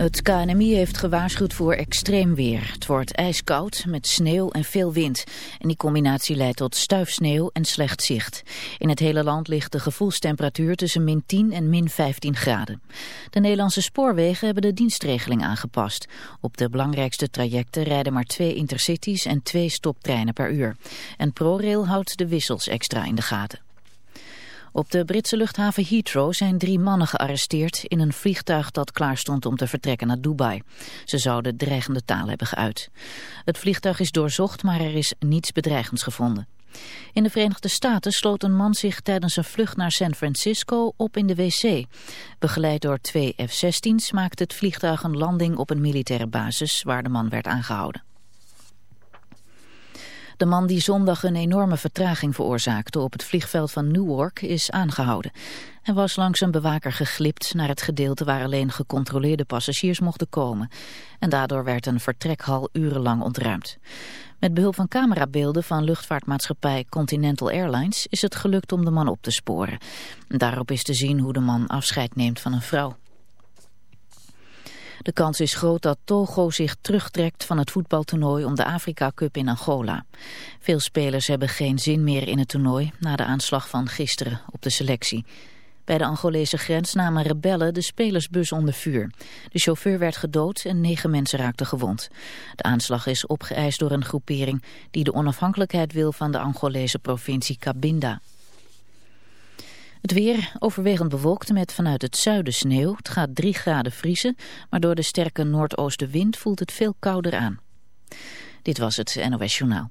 Het KNMI heeft gewaarschuwd voor extreem weer. Het wordt ijskoud met sneeuw en veel wind. En die combinatie leidt tot stuifsneeuw en slecht zicht. In het hele land ligt de gevoelstemperatuur tussen min 10 en min 15 graden. De Nederlandse spoorwegen hebben de dienstregeling aangepast. Op de belangrijkste trajecten rijden maar twee intercities en twee stoptreinen per uur. En ProRail houdt de wissels extra in de gaten. Op de Britse luchthaven Heathrow zijn drie mannen gearresteerd in een vliegtuig dat klaar stond om te vertrekken naar Dubai. Ze zouden dreigende taal hebben geuit. Het vliegtuig is doorzocht, maar er is niets bedreigends gevonden. In de Verenigde Staten sloot een man zich tijdens een vlucht naar San Francisco op in de wc. Begeleid door twee F-16's maakte het vliegtuig een landing op een militaire basis waar de man werd aangehouden. De man die zondag een enorme vertraging veroorzaakte op het vliegveld van Newark is aangehouden. Hij was langs een bewaker geglipt naar het gedeelte waar alleen gecontroleerde passagiers mochten komen. En daardoor werd een vertrekhal urenlang ontruimd. Met behulp van camerabeelden van luchtvaartmaatschappij Continental Airlines is het gelukt om de man op te sporen. Daarop is te zien hoe de man afscheid neemt van een vrouw. De kans is groot dat Togo zich terugtrekt van het voetbaltoernooi om de Afrika Cup in Angola. Veel spelers hebben geen zin meer in het toernooi na de aanslag van gisteren op de selectie. Bij de Angolese grens namen rebellen de spelersbus onder vuur. De chauffeur werd gedood en negen mensen raakten gewond. De aanslag is opgeëist door een groepering die de onafhankelijkheid wil van de Angolese provincie Cabinda. Het weer overwegend bewolkt met vanuit het zuiden sneeuw. Het gaat 3 graden vriezen, maar door de sterke noordoostenwind voelt het veel kouder aan. Dit was het NOS Journaal.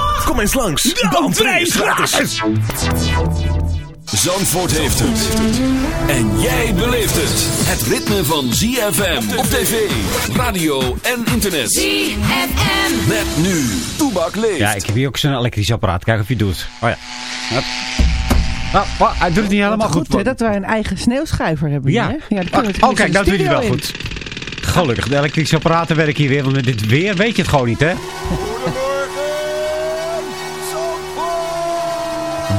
Kom eens langs, de entree is gratis. Zandvoort heeft het. En jij beleeft het. Het ritme van ZFM op tv, radio en internet. ZFM. Met nu, Toebak leeft. Ja, ik heb hier ook zo'n elektrisch apparaat. Kijk of je het doet. Oh ja. Hup. Oh, oh, hij doet het niet helemaal goed. Goed, hè, dat wij een eigen sneeuwschuiver hebben. Ja. Hè? ja die Oh, kunnen we oh, tenminste kijk, dat doet hij wel in. goed. Gelukkig, de elektrische apparaten werken hier weer. Want met dit weer weet je het gewoon niet, hè?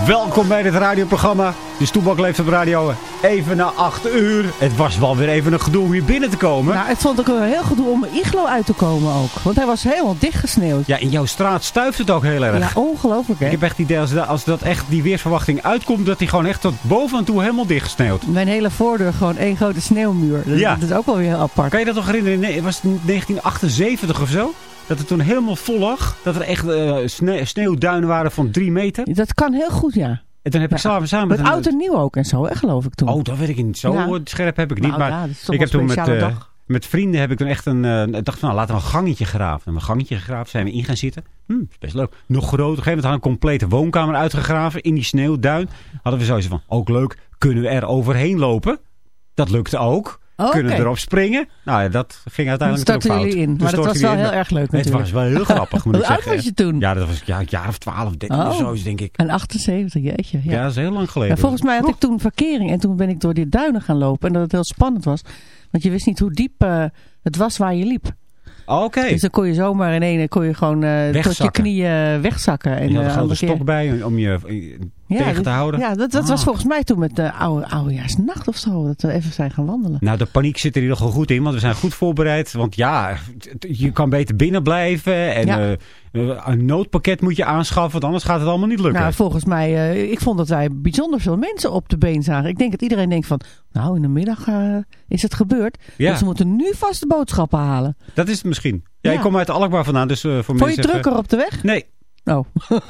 Welkom bij dit radioprogramma. De Stoelbak leeft op radio. Even na 8 uur. Het was wel weer even een gedoe om hier binnen te komen. Nou, het vond ook wel heel goed om mijn iglo uit te komen ook. Want hij was helemaal dichtgesneeuwd. Ja, in jouw straat stuift het ook heel erg. Ja, ongelooflijk hè. Ik heb echt het idee als, dat- als dat echt die weersverwachting uitkomt, dat hij gewoon echt tot bovenaan toe helemaal dichtgesneeuwd. Mijn hele voordeur gewoon één grote sneeuwmuur. Dat, Ja. dat is ook wel weer heel apart. Kan je dat nog herinneren? Nee, het was 1978 of zo? Dat het toen helemaal vol lag. Dat er echt eh, sne- sneeuwduinen waren van drie meter. Dat kan heel goed, ja. En toen heb ik Ja. samen, samen Met oud en nieuw ook en zo, hè, geloof ik toen. Oh, dat weet ik niet. Zo Ja. scherp heb ik niet. Nou maar ja, ik heb toen met, eh, met vrienden heb ik toen echt een... eh, dacht van, nou, laten we een gangetje graven. En een gangetje gegraven, zijn we in gaan zitten. Hm, best leuk. Nog groter. Op een gegeven moment hadden we een complete woonkamer uitgegraven in die sneeuwduin. Hadden we zoiets van, ook leuk, kunnen we er overheen lopen? Dat lukte ook. Kunnen erop springen. Nou ja, dat ging uiteindelijk starten fout. jullie in. Toen Maar dat was wel heel erg leuk Het natuurlijk. was wel heel grappig, moet ik Hoe oud was je toen? Ja, dat was ja, een jaar of 12, 13 Oh. of zo, is denk ik. En 78, jeetje. Ja, Ja. dat is heel lang geleden. Ja, volgens mij had ik toen verkering en toen ben ik door die duinen gaan lopen. En dat het heel spannend was. Want je wist niet hoe diep eh, het was waar je liep. Oké. Dus dan kon je zomaar in één kon je gewoon eh, tot je knieën wegzakken. En, je had eh, een keer- stok bij om je eh, tegen te houden. Ja, dat, dat was Ah. volgens mij toen met de oude, oudejaarsnacht of zo. Dat we even zijn gaan wandelen. Nou, de paniek zit er in ieder geval goed in, want we zijn goed voorbereid. Want ja, je kan beter binnen blijven. En Ja. eh, eh, een noodpakket moet je aanschaffen, want anders gaat het allemaal niet lukken. Nou, volgens mij, eh, ik vond dat wij bijzonder veel mensen op de been zagen. Ik denk dat iedereen denkt van, nou in de middag is het gebeurd. Ja. Dus ze moeten nu vast de boodschappen halen. dat is het misschien. Ja, Ja. ik kom uit Alkmaar vandaan, dus voor Vond je mensen... drukker op de weg? Nee, Oh,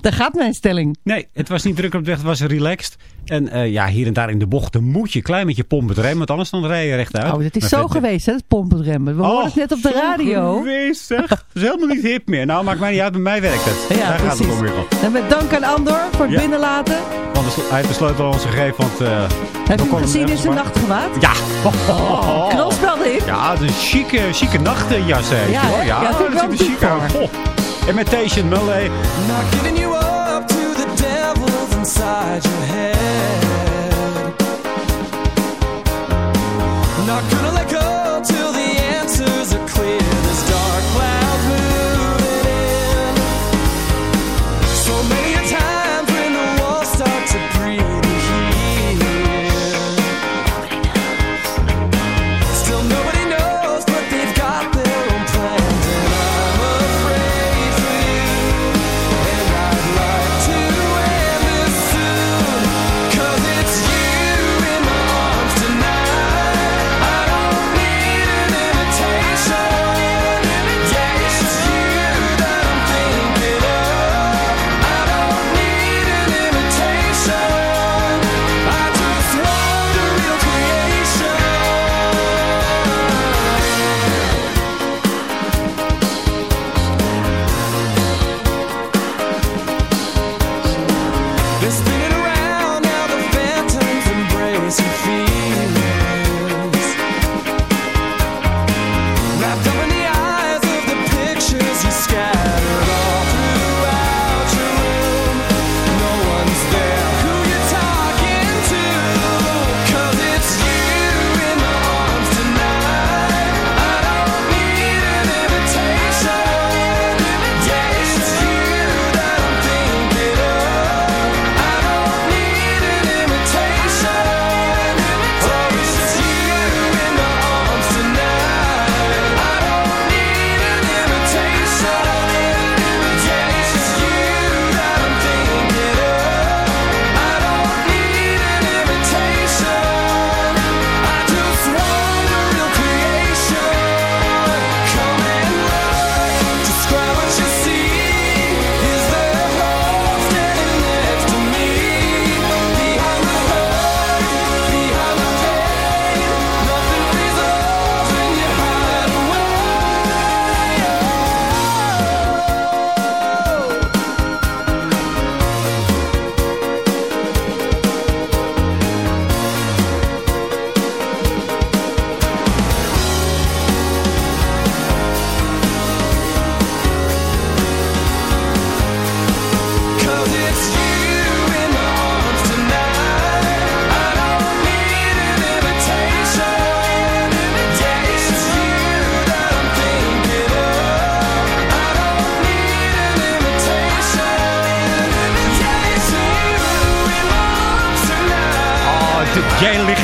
daar gaat mijn stelling. nee, het was niet drukker op de weg, het was relaxed. En eh, ja, hier en daar in de bochten moet je klein met je pompen remmen, want anders dan rij je rechtuit. Oh, dat is Maar zo geweest, hè, het pompenremmen. We hoorden het net op de radio. geweest, zeg. Dat is helemaal niet hip meer. Nou, maakt mij niet uit, bij mij werkt het. Ja, Daar gaat het precies. om weer. En met dank aan Andor voor het Ja. binnenlaten. Want hij heeft de sleutel aan ons gegeven, want... eh, Heb je hem gezien in zijn nachtgewaad? Ja. Oh, knalspelde. Ja, het is een chique, chique nachtjas, hè. Ja, hoor. Ja, ik dat ziet er chic goed uit. Imitation Malay. Not giving you up to the devils inside your head. Not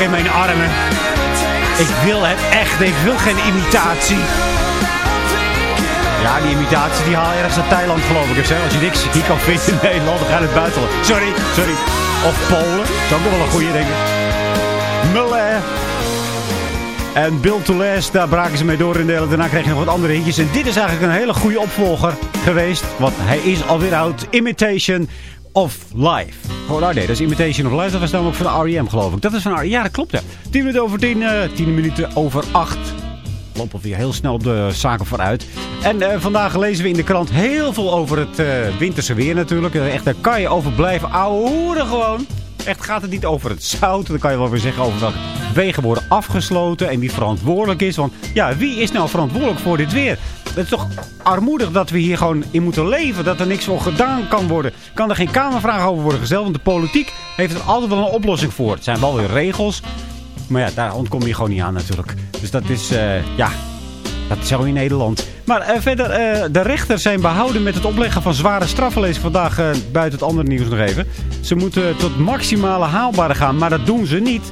in mijn armen. Ik wil het echt. Ik wil geen imitatie. Ja, die imitatie die haal je ergens uit Thailand geloof ik. Hè? Als je niks hier kan vinden in Nederland, dan ga je het buitenland. Sorry, sorry. Of Polen. Dat is ook nog wel een goede, ik. Muller. En Bill to daar braken ze mee door in delen. Daarna kreeg je nog wat andere hitjes. En dit is eigenlijk een hele goede opvolger geweest. Want hij is alweer oud. Imitation of Life. Oh, nou nee, dat is Imitation of Life. Dat was namelijk van R.E.M. geloof ik. Dat is van R.E.M. Ja, dat klopt ja. 10 minuten over 10, eh 10 minuten over 8 lopen we weer heel snel op de zaken vooruit. En eh, vandaag lezen we in de krant heel veel over het eh, winterse weer natuurlijk. Eh, echt, daar kan je over blijven ouwehoeren gewoon. Echt gaat het niet over het zout. Dan kan je wel weer zeggen over welk wegen worden afgesloten en wie verantwoordelijk is. Want ja, wie is nou verantwoordelijk voor dit weer? Het is toch armoedig dat we hier gewoon in moeten leven. Dat er niks voor gedaan kan worden. Kan er geen kamervraag over worden gesteld. Want de politiek heeft er altijd wel een oplossing voor. Het zijn wel weer regels. Maar ja, daar ontkom je gewoon niet aan natuurlijk. Dus dat is, eh, ja, dat is zo in Nederland. Maar eh, verder, eh, de rechters zijn behouden met het opleggen van zware straffen. Lees ik vandaag buiten het andere nieuws nog even. Ze moeten tot maximale haalbare gaan, maar dat doen ze niet.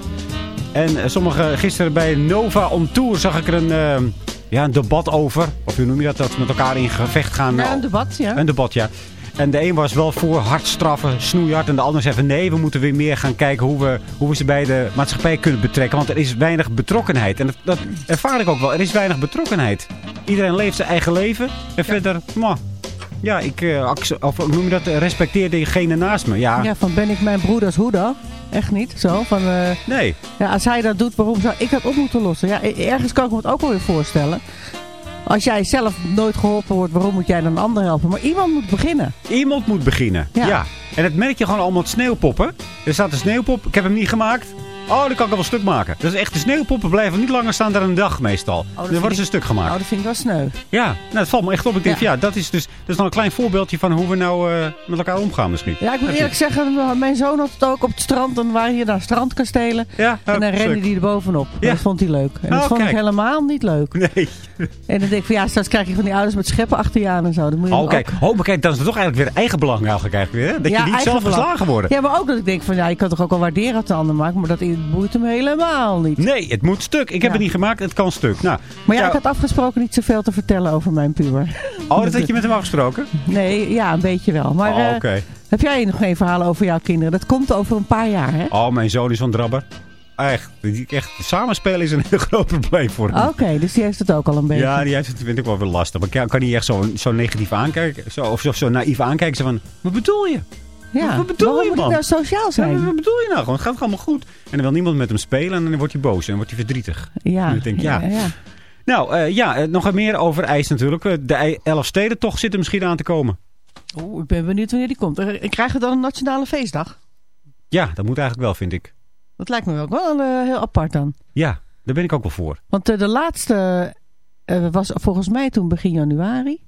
En sommige, gisteren bij Nova on Tour zag ik er een, ja, een debat over. Of hoe noem je dat? Dat met elkaar in gevecht gaan. Ja, een debat, ja. Een debat, ja. En de een was wel voor hard straffen, snoeihard. En de ander zei van nee, we moeten weer meer gaan kijken hoe we, hoe we ze bij de maatschappij kunnen betrekken. Want er is weinig betrokkenheid. En dat, dat ervaar ik ook wel. Er is weinig betrokkenheid. Iedereen leeft zijn eigen leven. En verder, mwah. ja, ik, eh, of hoe noem je dat, respecteer degene naast me. Ja, Ja, van ben ik mijn broeders hoeder? Echt niet, zo. Van, eh, nee. ja, als hij dat doet, waarom zou ik dat op moeten lossen? Ja, e- ergens kan ik me het ook wel weer voorstellen. Als jij zelf nooit geholpen wordt, waarom moet jij dan een ander helpen? Maar iemand moet beginnen. Iemand moet beginnen. Ja. Ja. En dat merk je gewoon allemaal met sneeuwpoppen. Er staat een sneeuwpop. Ik heb hem niet gemaakt. Oh, dan kan ik wel een stuk maken. Dat is echt, de sneeuwpoppen blijven niet langer staan dan een dag meestal. dan vind worden ze ik- een stuk gemaakt. Oh, dat vind ik wel sneu. Ja, nou, dat valt me echt op. Ik denk, ja, Ja. dat is dus dat is dan een klein voorbeeldje van hoe we nou eh, met elkaar omgaan misschien. Ja, ik moet eerlijk zeggen, mijn zoon had het ook op het strand. Dan waren hier naar strandkastelen. Ja, En dan hup, rende hij er bovenop. En Ja. Dat vond hij leuk. En dat Oh, vond ik helemaal niet leuk. Nee. En dan denk ik van ja, straks krijg je van die ouders met scheppen achter je aan en zo. Dan moet je Oh, kijk. ook- Oh, maar kijk, dat is toch eigenlijk weer eigen belang eigenlijk eigenlijk weer. Hè? Dat Ja, je niet zelf belang. geslagen worden. Ja, maar ook dat ik denk van ja, je kan toch ook wel waarderen wat de ander maakt. Maar dat boeit hem helemaal niet. Nee, het moet stuk. Ik heb Ja. het niet gemaakt, het kan stuk. Nou, Maar ja, ik had afgesproken niet zoveel te vertellen over mijn puber. Oh, dat had je met hem afgesproken? Nee, ja, een beetje wel. Maar oh, eh, heb jij nog geen verhalen over jouw kinderen? Dat komt over een paar jaar, hè? Oh, mijn zoon is zo'n drabber. Echt, echt, samenspelen is een heel groot probleem voor hem. Oké, dus die heeft het ook al een beetje. Ja, die heeft het vind ik wel weer lastig. Maar kan, kan niet echt zo, zo negatief aankijken. Zo, of zo, zo naïef aankijken. Zo van, wat bedoel je? Ja. wat bedoel Waarom je, moet man? nou sociaal Ja, zijn? wat bedoel je nou gewoon? Het gaat allemaal goed. En dan wil niemand met hem spelen en dan wordt hij boos en dan wordt hij verdrietig. Ja, En denk, ja. ja, ja. Nou, eh, ja, eh, nog meer over ijs natuurlijk. Eh, De Elfstedentocht zit er misschien aan te komen. Oeh, ik ben benieuwd wanneer die komt. Krijgen we dan een nationale feestdag? Ja, dat moet eigenlijk wel, vind ik. Dat lijkt me ook wel heel apart dan. Ja, daar ben ik ook wel voor. Want de laatste eh, was volgens mij toen begin januari.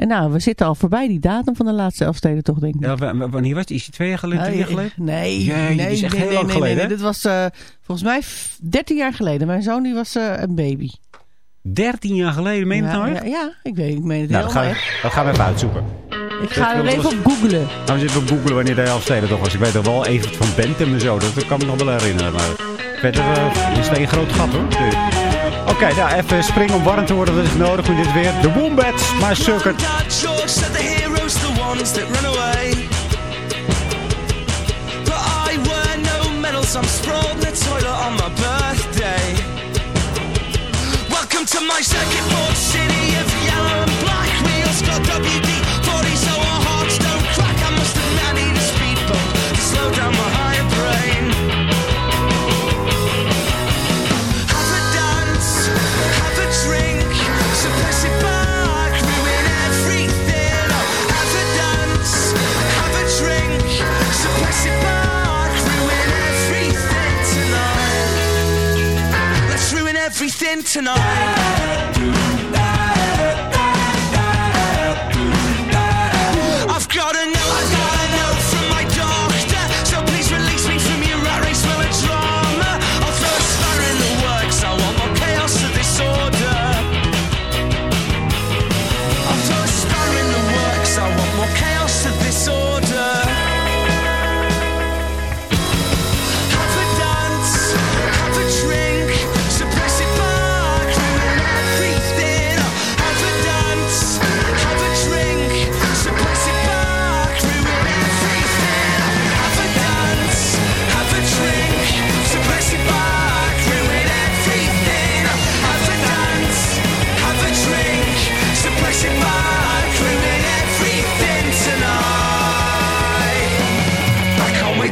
En nou, we zitten al voorbij die datum van de laatste Elfstedentocht, denk ik. Ja, wanneer was het? Is die twee jaar geleden, drie jaar Nee, geleden? Nee, Jee, nee, nee, heel nee, lang nee, geleden, nee? Dit was eh, volgens mij f- 13 jaar geleden. Mijn zoon die was eh, een baby. 13 jaar geleden, meen je het ja, nou ja, echt? ja, ik weet ik meen het Nou, dat gaan, we, gaan we even uitzoeken. Ik ga er even was- op googlen. Nou, we zitten op googlen wanneer de Elfstedentocht was. Ik weet er wel even van Bent en zo. Dat kan ik me nog wel herinneren. Maar verder eh, is het een groot gat hoor. Oké, nou even springen om warm te worden. Dat is nodig met dit weer. Wombats, the wear no medals, I'm sprawled in the toilet on my birthday. Welcome to my circuit board city of yellow and black wheels. Got WD everything tonight.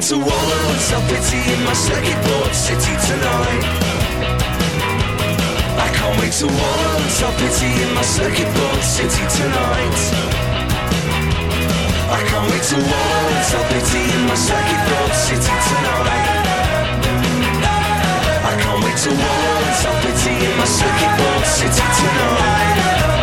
To wallow and self-pity in my circuit board city tonight. I can't wait to wallow and self-pity in my circuit board city tonight. I can't wait to wallow and self-pity in my circuit board city tonight. I can't wait to wallow in self-pity in my circuit board city tonight.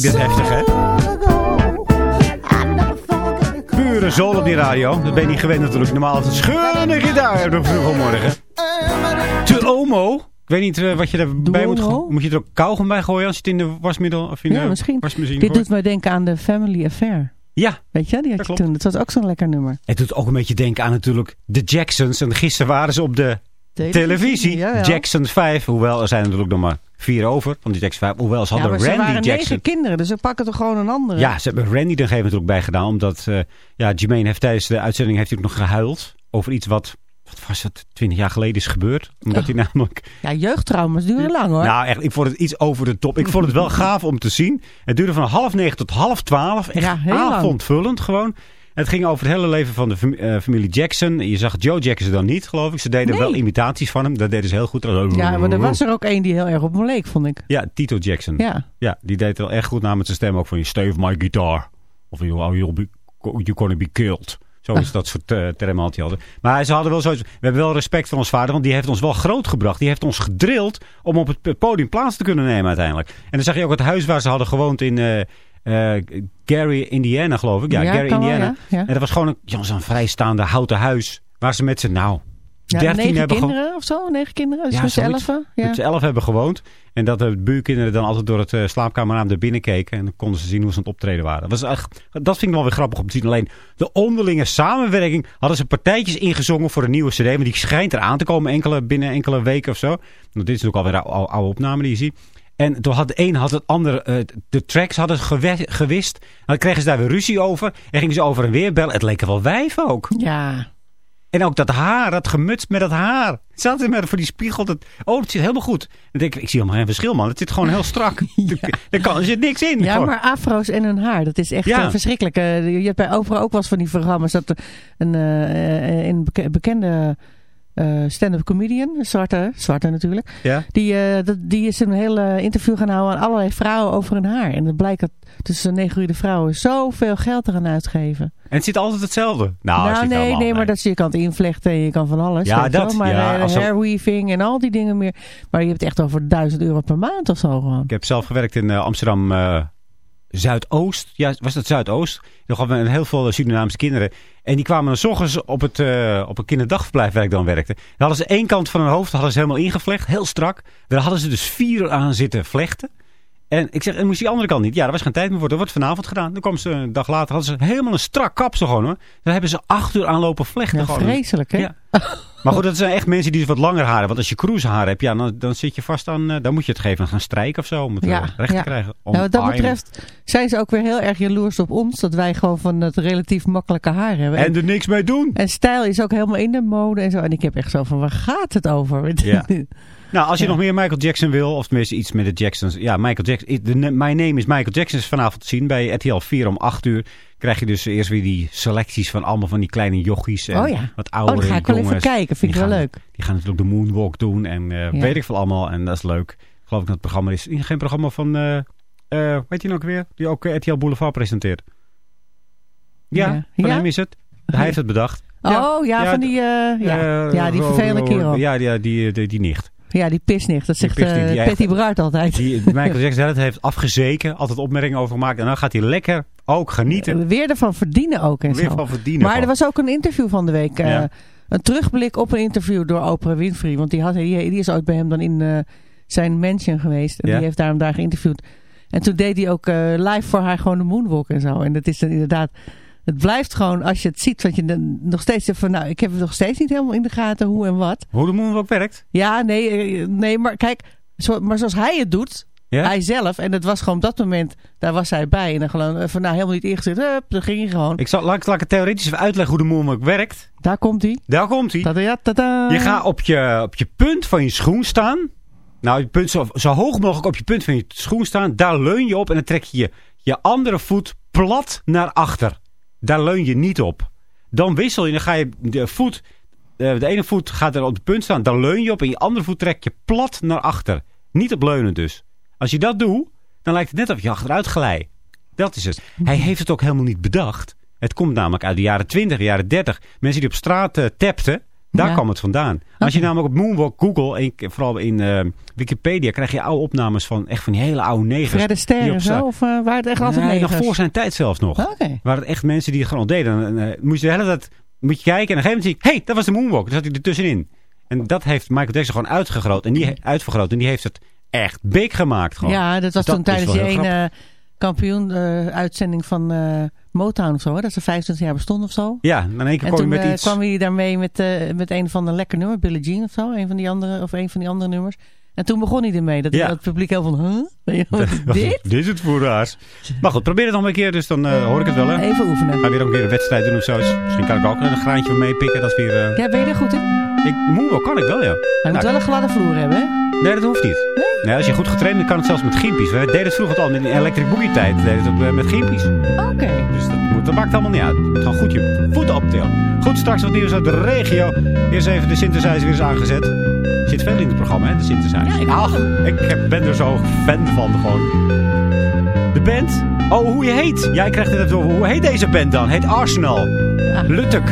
Klinkt dit heftig, hè? Pure zool op die radio. Dat ben je niet gewend natuurlijk. Normaal is het scheuren gitaar op vroege Te Omo. Ik weet niet eh, wat je erbij moet gooien. Moet je er ook kauwgom bij gooien als je het in de wasmiddel of in Ja, de misschien. wasmachine Dit gooit? doet mij denken aan de Family Affair. Ja, Weet je, die had Dat je klopt. toen. Dat was ook zo'n lekker nummer. het doet ook een beetje denken aan natuurlijk de Jacksons. En gisteren waren ze op de televisie. Ja, ja. Jackson 5. Hoewel, er zijn natuurlijk nog maar vier over van die Jackson 5. Hoewel, ze Ja, hadden maar ze Randy waren Jackson. negen kinderen, dus ze pakken toch gewoon een andere. Ja, ze hebben Randy er gegeven natuurlijk bij gedaan. Omdat eh ja, Jermaine heeft tijdens de uitzending heeft hij ook nog gehuild. Over iets wat, wat was het, twintig jaar geleden is gebeurd. Omdat hij namelijk... Ja, jeugdtrauma's duren lang hoor. Nou echt, ik vond het iets over de top. Ik vond het wel gaaf om te zien. Het duurde van half negen tot half twaalf. Echt Ja, lang. avondvullend gewoon. Het ging over het hele leven van de fam- eh, familie Jackson. Je zag Joe Jackson dan niet, geloof ik. Ze deden Nee. wel imitaties van hem. Dat deden ze heel goed. ja, maar er was er ook één die heel erg op me leek, vond ik. Ja, Tito Jackson. Ja. Ja, die deed wel echt goed namens zijn stem ook van... Stay my guitar. Of you, you'll be, you're gonna be killed. Zo is dat soort uh, termen had hij altijd. Maar ze hadden wel zoiets... We hebben wel respect voor ons vader, want die heeft ons wel groot gebracht. Die heeft ons gedrild om op het podium plaats te kunnen nemen uiteindelijk. En dan zag je ook het huis waar ze hadden gewoond in... eh, eh, Gary, Indiana, geloof ik. Ja, Ja, Gary, wel, Indiana. ja. En dat was gewoon een, ja, zo'n vrijstaande houten huis. Waar ze met z'n, nou, Ja, 13 negen kinderen of zo? Negen kinderen? Dus Ja, met z'n elfen? Ja. met z'n elf hebben gewoond. En dat de buurkinderen dan altijd door het uh, slaapkamerraam naar binnen keken. En dan konden ze zien hoe ze aan het optreden waren. Dat, was echt, dat vind ik wel weer grappig om te zien. Alleen de onderlinge samenwerking hadden ze partijtjes ingezongen voor een nieuwe cd. Maar die schijnt eraan te komen enkele, binnen enkele weken of zo. Want dit is natuurlijk alweer een oude, oude opname die je ziet. En toen had de een had het andere, eh, de tracks hadden gewist. En dan kregen ze daar weer ruzie over. En gingen ze over en weer bellen. Het leken wel wijven ook. Ja. En ook dat haar, dat gemutst met dat haar. Het zat er maar voor die spiegel. Dat, oh, het zit helemaal goed. Dan denk ik, ik zie helemaal geen verschil, man. Het zit gewoon heel strak. Er, kan, er zit niks in. Ja, Gewoon. maar afro's en hun haar, dat is echt Ja. eh, verschrikkelijk. Eh, je hebt bij Oprah ook wel eens van die programma's dat er een, een beke- bekende eh, stand-up comedian, zwarte, zwarte natuurlijk, Ja? die, eh, dat, die is een hele interview gaan houden aan allerlei vrouwen over hun haar. En het blijkt dat tussen negroïde vrouwen zoveel geld eraan uitgeven. En het zit altijd hetzelfde. Nou, het nou nee, allemaal- nee, maar dat je kan het invlechten en je kan van alles. Ja, dat. Maar ja, eh, als hairweaving en al die dingen meer. Maar je hebt echt over 1000 euro per maand of zo gewoon. Ik heb zelf gewerkt in Amsterdam Zuidoost. Ja, was dat Zuidoost? Daar hadden we heel veel Surinaamse kinderen. En die kwamen dan 's ochtends op, het, eh, op een kinderdagverblijf waar ik dan werkte. Daar hadden ze één kant van hun hoofd hadden ze helemaal ingevlecht. Heel strak. Daar hadden ze dus vier uur aan zitten vlechten. En ik zeg, en moest die andere kant niet? Ja, er was geen tijd meer voor. Dat wordt vanavond gedaan. Dan kwam ze een dag later, hadden ze helemaal een strak kapsel gewoon hoor. Daar hebben ze acht uur aan lopen vlechten. Ja, gewoon. vreselijk hè? Ja. Maar goed, dat zijn echt mensen die dus wat langer haar hebben. Want als je cruise haar hebt, ja, dan, dan zit je vast aan... eh, dan moet je het geven gaan strijken of zo. Om het Ja, eh, recht ja. te krijgen. Nou, wat dat betreft zijn ze ook weer heel erg jaloers op ons. Dat wij gewoon van het relatief makkelijke haar hebben. En er niks mee doen. en stijl is ook helemaal in de mode en zo. En ik heb echt zo van, waar gaat het over? Ja. Nou, als je nog meer Michael Jackson wil, of tenminste iets met de Jacksons. Ja, Michael Jackson. De, My Name is Michael Jackson is vanavond te zien bij RTL 4 om 8 uur. Krijg je dus eerst weer die selecties van allemaal van die kleine jochies. En Oh ja. Wat Oh, oudere dan ga ik wel even kijken. Vind ik wel gaan- leuk. Die gaan natuurlijk de moonwalk doen en eh, Ja. weet ik veel allemaal. En dat is leuk. Geloof ik dat het programma is. Geen programma van, eh eh weet je nou ook weer? Die ook eh, RTL Boulevard presenteert. Ja, Ja. van Ja? hem is het. Hij heeft het bedacht. Oh, ja, Ja, van die, eh, ja. Eh, ja, die vervelende kerel. Ja, Ja, die, die, die, die nicht. die pisnicht. Dat zegt eh, echt- Braart altijd. Die Michael Jackson heeft afgezeken. Altijd opmerkingen over gemaakt. En dan gaat hij lekker ook genieten. Weer ervan verdienen ook en Weer zo. van verdienen. Maar van. er was ook een interview van de week. eh. Een terugblik op een interview door Oprah Winfrey. Want die, had, die, die is ooit bij hem dan in eh, zijn mansion geweest. En Ja. die heeft daarom daar geïnterviewd. En toen deed hij ook eh, live voor haar gewoon de moonwalk en zo. En dat is dan inderdaad... Het blijft gewoon, als je het ziet, dat je dan nog steeds van... Nou, ik heb het nog steeds niet helemaal in de gaten hoe en wat. Hoe de moonwalk werkt. Ja, nee, eh, nee maar kijk... Zo, maar zoals hij het doet, Ja? hij zelf... En dat was gewoon op dat moment, daar was hij bij. En dan gewoon eh, van, nou, helemaal niet ingezet. Hup, dan ging hij gewoon. Ik zal, laat, ik- laat ik het theoretisch even uitleggen hoe de moonwalk werkt. Daar komt hij. Daar komt hij. Je gaat op je, op je punt van je schoen staan. Nou, je punt zo, zo hoog mogelijk op je punt van je schoen staan. Daar leun je op en dan trek je je, je andere voet plat naar achter. Daar leun je niet op. Dan wissel je, dan ga je de voet... eh, De ene voet gaat er op de punt staan, daar leun je op. En je andere voet trek je plat naar achter. Niet op leunen dus. Als je dat doet, dan lijkt het net of je achteruit glijdt. Dat is het. Hij heeft het ook helemaal niet bedacht. Het komt namelijk uit de jaren 20, jaren 30. Mensen die op straat eh, tapten, daar Ja. kwam het vandaan. Als je namelijk op Moonwalk Google, en vooral in eh, Wikipedia, krijg je oude opnames van echt van die hele oude negers. Fred die Astaire op en straat- zo? Of eh, waar het echt altijd Nee, nog voor zijn tijd zelfs nog. Oké. Waren het echt mensen die het gewoon deden. En, eh, moest je de hele tijd moet je kijken en op een gegeven moment zie ik, hey, dat was de Moonwalk. Dan zat hij er tussenin. En dat heeft Michael Jackson gewoon uitgegroot. En die, uitvergroot. En die heeft het echt big gemaakt gewoon. Ja, dat was Dat toen tijdens wel die ene kampioen eh, uitzending van eh, Motown of zo. Hè? Dat ze 25 jaar bestond of zo. Ja, en in één keer En je toen met eh, iets... kwam hij daarmee met, met een van de lekker nummer, Billie Jean of zo. Een van die andere, of een van die andere nummers. En toen begon hij ermee. Dat Ja. het publiek heel van, huh? Je, dit? Dit is het voor raars. Maar goed, probeer het nog een keer, dus dan hoor ik het wel. Hè? Even oefenen. Ga weer ook een keer een wedstrijd doen of zo. Misschien kan ik ook een graantje van meepikken. Dat weer... Ja, ben je er goed in? ik, Moonwalk kan ik wel, ja. Hij moet Nou, wel een gladde vloer hebben, hè? Nee, dat hoeft niet. Nee, als je goed getraind bent, kan het zelfs met gimpies. We deden het vroeger al in electric boogie tijd. We deden het eh, met gimpies. Oké. Dus dat, moet, dat maakt allemaal niet uit. Gewoon goed je voeten optillen. Goed, straks wat nieuws uit de regio. Eerst even de synthesizer weer eens aangezet. Er zit veel in het programma, hè, de synthesizer. Ja, ik Ach, ik heb- ben er zo fan van gewoon. De band? Oh, hoe je heet? Jij krijgt het even over. Hoe heet deze band dan? Heet Arsenal. Luttek.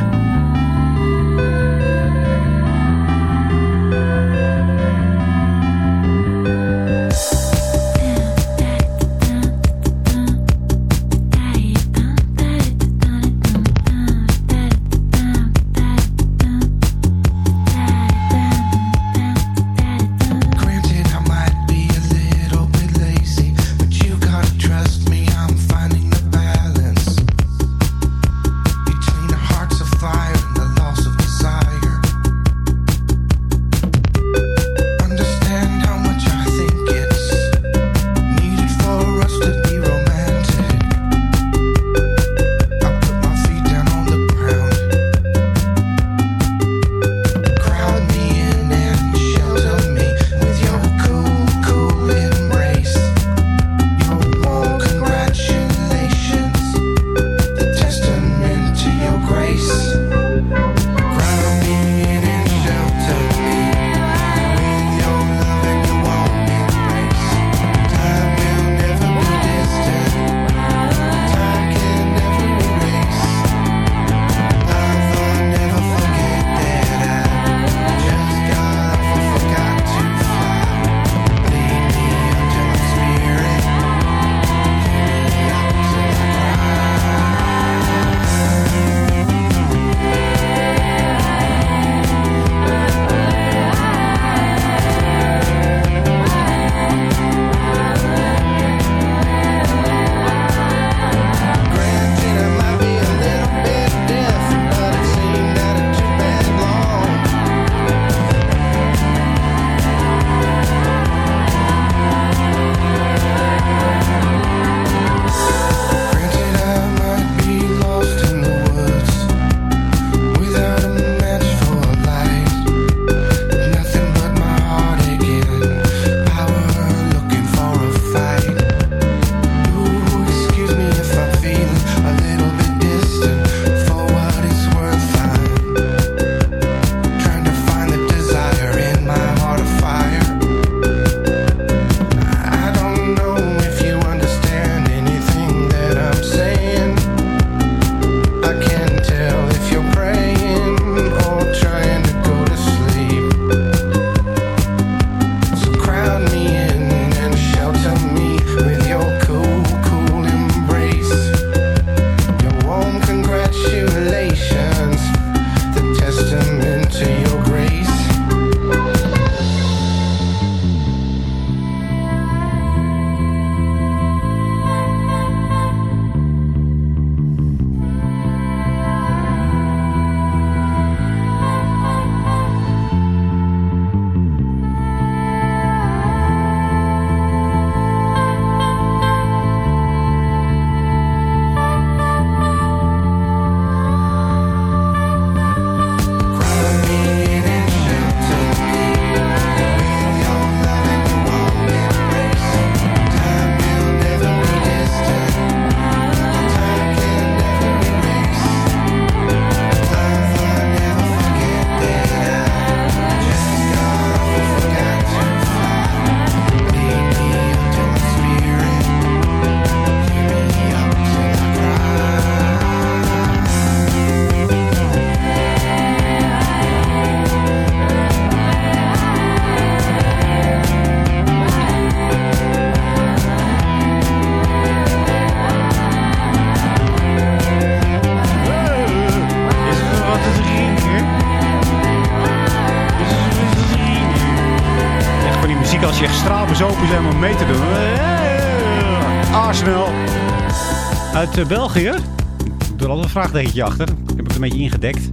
Vraagtekentje achter. Ik heb het een beetje ingedekt.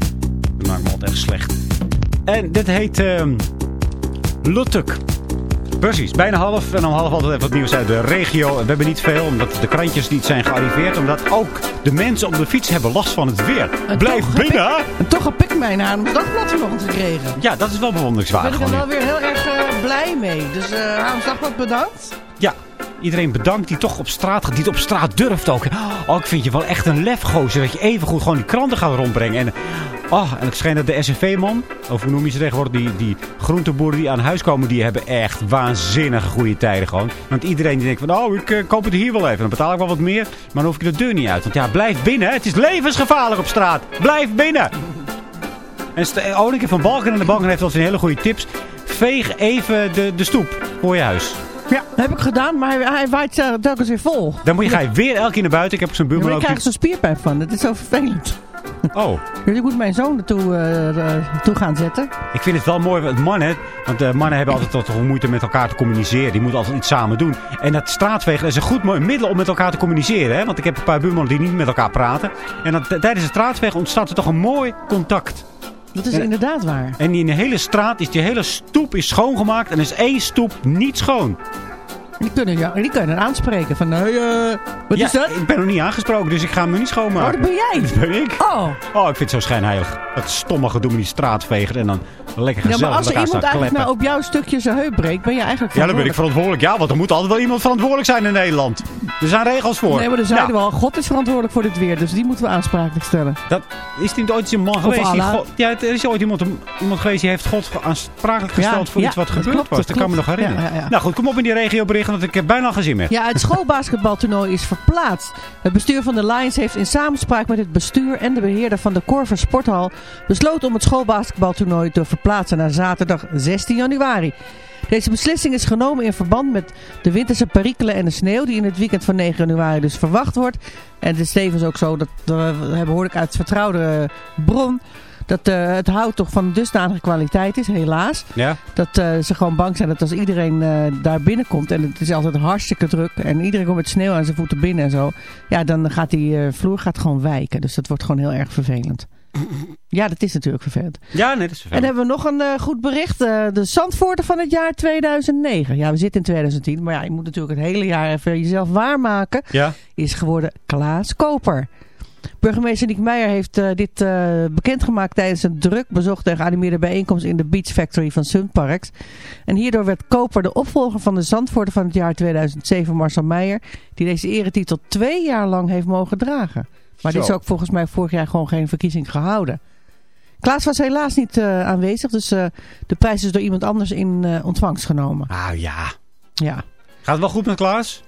Dat maakt me altijd echt slecht. En dit heet ehm Lutuk. Precies, bijna half. En om half altijd even wat nieuws uit de regio. We hebben niet veel, omdat de krantjes niet zijn gearriveerd. Omdat ook de mensen op de fiets hebben last van het weer. En Blijf binnen! En toch heb ik mijn aan ons dagblad vanochtend gekregen. Ja, dat is wel Daar bewonderenswaardig. ben ik er wel weer heel erg eh, blij mee. Dus uh, Hans Dagblad bedankt. Iedereen bedankt die toch op straat gaat. Die het op straat durft ook. Oh, ik vind je wel echt een lefgozer. Dat je even goed gewoon die kranten gaat rondbrengen. En, oh, en het schijnt dat de SNV-man, of hoe noem je ze tegenwoordig, die, die groenteboeren die aan huis komen, die hebben echt waanzinnige goede tijden gewoon. Want iedereen die denkt van, oh, ik eh, koop het hier wel even. Dan betaal ik wel wat meer, maar dan hoef ik de deur niet uit. Want ja, blijf binnen. Het is levensgevaarlijk op straat. Blijf binnen. En Onike van Balken en de Balken heeft altijd hele goede tips. Veeg even de, de stoep voor je huis. Ja, dat heb ik gedaan, maar hij, hij waait eh, telkens weer vol. Dan moet je, ga je weer elke keer naar buiten. Ik heb zo'n Ja, buurman ik ook. krijg zo'n spierpijn van. Het is zo vervelend. Oh, Dus ik moet mijn zoon ertoe eh, eh, toe gaan zetten. ik vind het wel mooi. Want mannen, want de mannen hebben altijd wat moeite met elkaar te communiceren. Die moeten altijd iets samen doen. En dat straatvegen is een goed mooi middel om met elkaar te communiceren. Hè? Want ik heb een paar buurmannen die niet met elkaar praten. En dan, tijdens het straatvegen ontstaat er toch een mooi contact. Dat is inderdaad waar. En in de hele straat is die hele stoep is schoongemaakt. En is één stoep niet schoon. Die kunnen, ja, die kunnen aanspreken van, hey, eh, wat ja, is dat? ik ben nog niet aangesproken, dus ik ga hem nog niet Oh, schoonmaken. dat ben jij. Dat ben ik. Oh, Oh, ik vind het zo schijnheilig. Dat stomme gedoe met die straatvegen en dan lekker ja, gezellig maar als er iemand eigenlijk kleppen. nou op jouw stukje zijn heup breekt, ben je eigenlijk Ja, dan ben ik verantwoordelijk. Ja, want er moet altijd wel iemand verantwoordelijk zijn in Nederland. Er zijn regels voor. Nee, maar dan zeiden Ja, we al, God is verantwoordelijk voor dit weer, dus die moeten we aansprakelijk stellen. Dat, is er niet ooit een man geweest die. God... Ja, er is ooit iemand, iemand geweest die heeft God aansprakelijk gesteld Ja, voor ja, iets wat gebeurd klopt, was. dat Dat kan me nog herinneren. Ja, ja, ja. Nou goed, kom op in die regio want ik heb bijna meer. Ja, het schoolbasketbaltoernooi is verplaatst. Het bestuur van de Lions heeft in samenspraak met het bestuur en de beheerder van de Corver Sporthal besloten om het schoolbasketbaltoernooi te verplaatsen naar zaterdag 16 januari. Deze beslissing is genomen in verband met de winterse perikelen en de sneeuw die in het weekend van 9 januari dus verwacht wordt. En het is tevens ook zo, dat uh, hoor ik uit vertrouwde bron, dat uh, het hout toch van dusdanige kwaliteit is, helaas. Ja? Dat uh, ze gewoon bang zijn dat als iedereen uh, daar binnenkomt en het is altijd hartstikke druk en iedereen komt met sneeuw aan zijn voeten binnen en zo. Ja, dan gaat die vloer gaat gewoon wijken. Dus dat wordt gewoon heel erg vervelend. Ja, dat is natuurlijk vervelend. Ja, nee, dat is vervelend. En hebben we nog een goed bericht. De Zandvoorten van het jaar 2009. Ja, we zitten in 2010. Maar ja, je moet natuurlijk het hele jaar even jezelf waarmaken. Ja. Is geworden Klaas Koper. Burgemeester Niek Meijer heeft uh, dit uh, bekendgemaakt tijdens een druk bezochte en geanimeerde bijeenkomst in de Beach Factory van Sunparks. En hierdoor werd Koper de opvolger van de Zandvoorten van het jaar 2007, Marcel Meijer, die deze eretitel twee jaar lang heeft mogen dragen. Maar Zo. dit is ook volgens mij vorig jaar gewoon geen verkiezing gehouden. Klaas was helaas niet uh, aanwezig, dus de prijs is door iemand anders in ontvangst genomen. Ah ja. Ja. Gaat het wel goed met Klaas?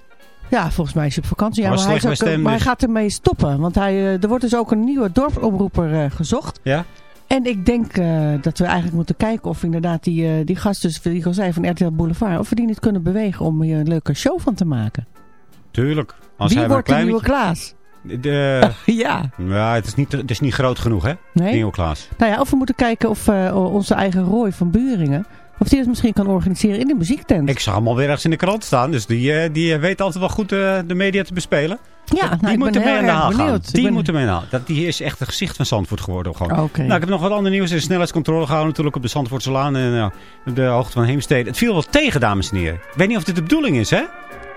Ja, volgens mij is hij op vakantie. Ja, maar, hij, slecht is ook, bij stem, maar hij gaat ermee stoppen. Want hij, uh, er wordt dus ook een nieuwe dorpsomroeper uh, gezocht. Ja? En ik denk uh, dat we eigenlijk moeten kijken of inderdaad die, uh, die gast dus, die ik al zei, van RTL Boulevard, of we die niet kunnen bewegen om hier een leuke show van te maken. Tuurlijk. Als Wie hij wordt de nieuwe Klaas? De, ja. ja, het is, niet, het is niet groot genoeg, hè? Nee? Nieuwe Klaas. Nou ja, of we moeten kijken of uh, onze eigen Roy van Buringen, of die het misschien kan organiseren in de muziektent. Ik zag hem alweer ergens in de krant staan, dus die, eh, die weet altijd wel goed eh, de media te bespelen. ja, nou, die ik moet ben ermee heel aan de erg haal gaan. Die ben- moet ermee aan de haal. Die is echt een gezicht van Zandvoort geworden. Gewoon. Nou, ik heb nog wat ander nieuws. Er is snelheidscontrole gehouden natuurlijk op de Zandvoortselaan en uh, de hoogte van Heemstede. Het viel wel tegen, dames en heren. Ik weet niet of dit de bedoeling is, hè?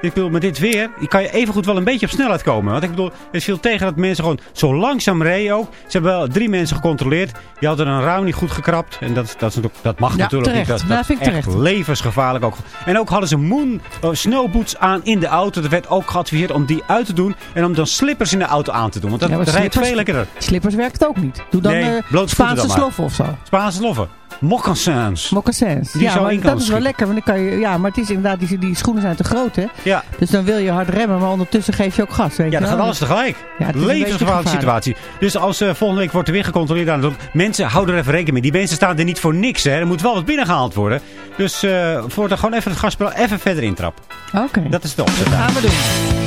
Ik bedoel, met dit weer kan je evengoed wel een beetje op snelheid komen. Want ik bedoel, het viel tegen dat mensen gewoon zo langzaam reden ook. Ze hebben wel drie mensen gecontroleerd. Die hadden een rouw niet goed gekrapt. En dat, dat, dat mag Ja, natuurlijk terecht. niet. Dat, dat vind ik echt terecht. levensgevaarlijk ook. En ook hadden ze moon, uh, snowboots aan in de auto. Er werd ook geadviseerd om die uit te doen. En om dan slippers in de auto aan te doen. Want dat Ja, rijdt veel lekkerder. Slippers werkt ook niet. Doe dan Nee, eh, Spaanse sloffen of zo. Spaanse loffen. Moccasins. Moccasins. Die ja, zou maar dat is wel schieten. lekker. Want dan kan je, ja, maar het is inderdaad, die, die schoenen zijn te groot, hè? Ja, Dus dan wil je hard remmen, maar ondertussen geef je ook gas, weet ja je dat gaat alles tegelijk. Ja, het Levensgevaarlijke gevaarlijk. situatie. Dus als eh, volgende week wordt er weer gecontroleerd aan het doen. Mensen, houden er even rekening mee. Die mensen staan er niet voor niks. Hè. Er moet wel wat binnengehaald worden. Dus eh voor dan gewoon even het gasspel even verder intrappen. Oké, Dat is de opzet. gaan we doen.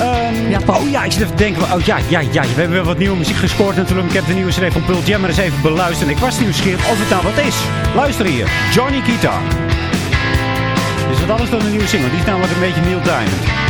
Ehm, Ja, oh ja, ik zit even te denken. Oh ja, ja, ja. We hebben weer wat nieuwe muziek gescoord natuurlijk. Ik heb de nieuwe CD van Pearl Jam maar eens even beluisterd. Ik was nieuwsgierig of het nou wat is. Luister hier. Johnny Guitar. het alles dan een nieuwe single. Die is namelijk een beetje Neil Diamond.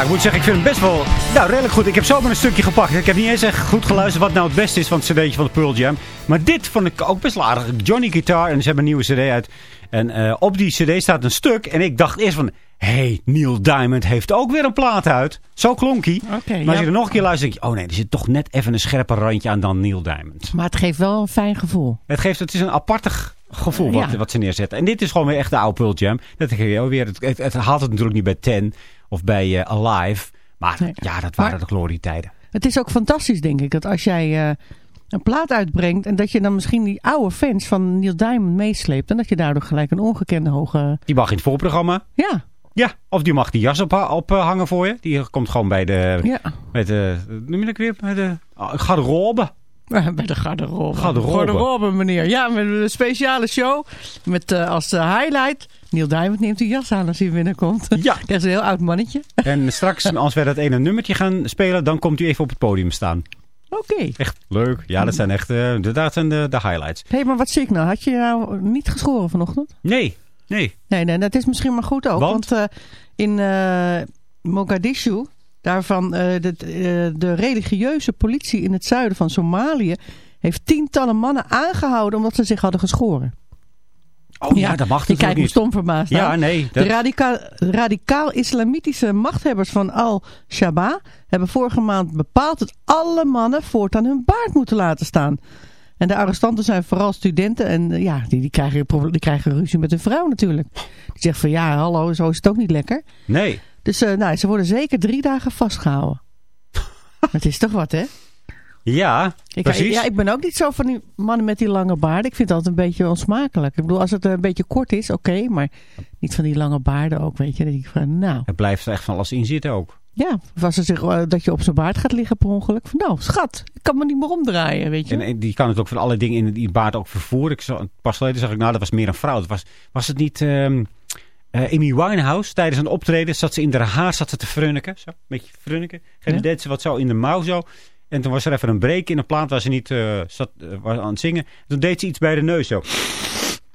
Nou, ik moet zeggen, ik vind hem best wel nou, redelijk goed. Ik heb zomaar een stukje gepakt. Ik heb niet eens echt goed geluisterd wat nou het beste is van het cd'tje van de Pearl Jam. Maar dit vond ik ook best wel aardig. Johnny Guitar en ze hebben een nieuwe cd uit. En eh, op die cd staat een stuk. En ik dacht eerst van, hé, hey, Neil Diamond heeft ook weer een plaat uit. Zo klonk hij. Oké, maar als ja. je er nog een keer luistert, denk je, oh nee, er zit toch net even een scherper randje aan dan Neil Diamond. Maar het geeft wel een fijn gevoel. Het geeft, het is een apartig gevoel wat, Ja. wat ze neerzetten. En dit is gewoon weer echt de oude Pearl Jam. Dat je weer. Het, het, het haalt het natuurlijk niet bij Ten of bij eh, Alive. Maar Nee. ja, dat waren Maar- de glorietijden. Het is ook fantastisch, denk ik, dat als jij eh, een plaat uitbrengt... en dat je dan misschien die oude fans van Neil Diamond meesleept... en dat je daardoor gelijk een ongekende hoge... Die mag in het voorprogramma. Ja, Ja, of die mag die jas ophangen op, eh, hangen voor je. Die komt gewoon bij de, ja. bij de noem je dat weer? Bij de ah, garderobe. Bij de garderobe. Garderobe. Garderobe, meneer. Ja, met een speciale show. Met eh, als eh, highlight... Neil Diamond neemt die jas aan als hij binnenkomt. Ja. Krijgt een heel oud mannetje. En straks, als wij dat ene nummertje gaan spelen, dan komt u even op het podium staan. Oké. Echt leuk. Ja, dat zijn echt eh, dat zijn de, de highlights. Hé, maar wat zie ik nou? Had je nou niet geschoren vanochtend? Nee, nee. Nee, nee, dat is misschien maar goed ook. Want? Want, in eh, Mogadishu, daarvan eh, de, eh, de religieuze politie in het zuiden van Somalië... heeft tientallen mannen aangehouden omdat ze zich hadden geschoren. Oh ja, dat mag Je kijkt natuurlijk me niet. stom verbaasd Ja, nee. De Dat, radicaal, radicaal-islamitische machthebbers van Al-Shabaab hebben vorige maand bepaald dat alle mannen voortaan hun baard moeten laten staan. En de arrestanten zijn vooral studenten en eh, ja, die, die, krijgen, die krijgen ruzie met hun vrouw natuurlijk. Die zegt van ja, hallo, zo is het ook niet lekker. nee. Dus eh, nou, ze worden zeker drie dagen vastgehouden. Het is toch wat, hè? Ja, Ik, precies. ja, ik ben ook niet zo van die mannen met die lange baarden. Ik vind dat een beetje onsmakelijk. Ik bedoel, als het een beetje kort is, oké. maar niet van die lange baarden ook, weet je. Ik van, nou, Het blijft er echt van alles in zitten ook. ja. Als ze zich, eh, dat je op zijn baard gaat liggen per ongeluk. Van, nou, schat, ik kan me niet meer omdraaien, weet je. En, en die kan het ook van alle dingen in die baard ook vervoeren. Ik zag, pas geleden zag ik, nou, dat was meer een vrouw. Dat was, was het niet ehm eh, Amy Winehouse? Tijdens een optreden zat ze in haar haar zat ze te frunniken. Zo, een beetje frunniken. En Ja. deed ze wat zo in de mouw zo. En toen was er even een break in een plaat waar ze niet eh, zat, eh, was aan het zingen. Toen deed ze iets bij de neus zo.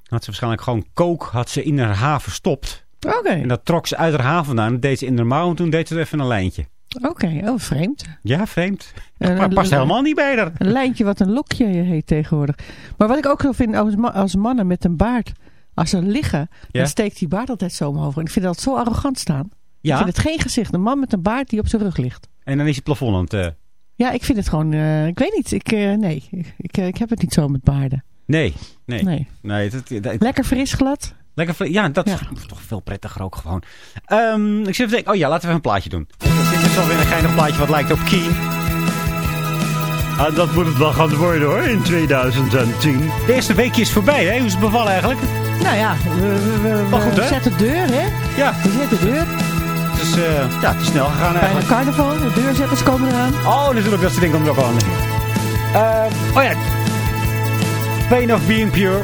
Had ze waarschijnlijk gewoon kook had ze in haar haar verstopt. Oké, En dat trok ze uit haar haar vandaan. Dat deed ze in haar mouw en toen deed ze er even een lijntje. Oké, oh vreemd. Ja, vreemd. Een- Maar past helemaal niet bij haar. Een lijntje wat een lokje heet tegenwoordig. Maar wat ik ook zo vind als, ma- als mannen met een baard. Als ze liggen, Ja. dan steekt die baard altijd zo omhoog. En ik vind dat zo arrogant staan. Ik Ja, vind het geen gezicht. Een man met een baard die op zijn rug ligt. en dan is het plafond aan het... eh, Ja, ik vind het gewoon... eh, ik weet niet. Ik, eh, nee, ik, ik heb het niet zo met baarden. nee, nee. Nee, Nee. dat, dat- Lekker fris glad. lekker... Ja, dat Ja. is toch veel prettiger ook gewoon. Ehm, ik zit even te denken... Oh ja, laten we even een plaatje doen. Dit is alweer een geinig plaatje wat lijkt op Keen. Ah, dat moet het wel gaan worden hoor, in 2010. De eerste weekje is voorbij, hè? Hoe is het bevallen eigenlijk? Nou ja, we, we, we, goed, we zetten de deur, hè? Ja, We zetten de deur. het is, eh, ja, het is snel gegaan Bijna eigenlijk. carnaval. De deurzetters komen eraan. Oh, natuurlijk, dat soort dingen komt er ook aan. Eh, oh ja. Pain of Being Pure.